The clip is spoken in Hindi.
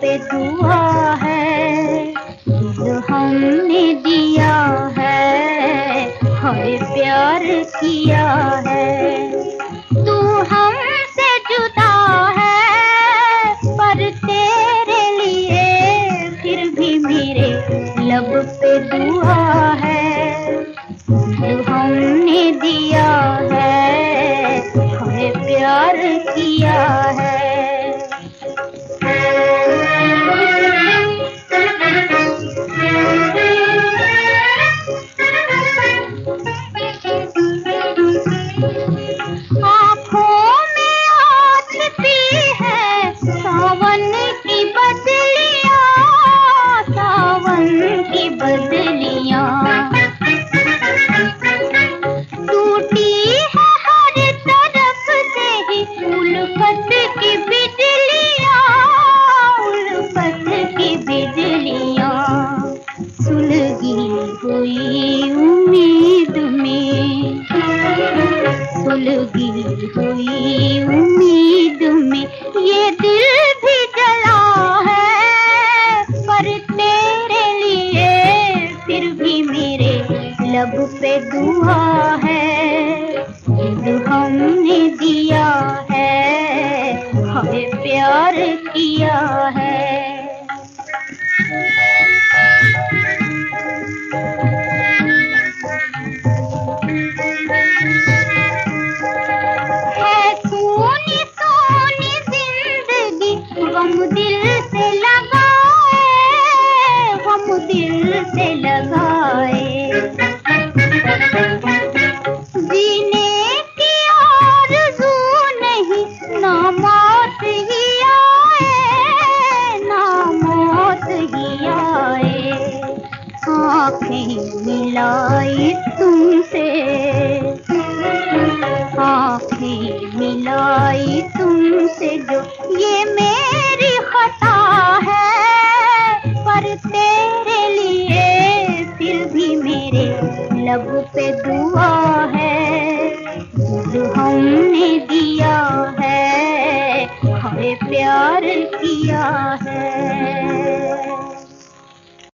पे दुआ है जो हमने दिया है हाय प्यार किया है। तू हमसे जुदा है, पर तेरे लिए फिर भी मेरे लब पे दुआ है। जो हमने दिया है हाय प्यार किया है। फिर भी मेरे लब पे दुआ है। हमने दिया है हमें प्यार किया है। आँखें मिलाई तुमसे। आँखें मिलाई तुमसे जो ये मेरी खता है। पर तेरे लिए फिर भी मेरे लब पे दुआ है। जो हमने दिया है, हमें प्यार किया है।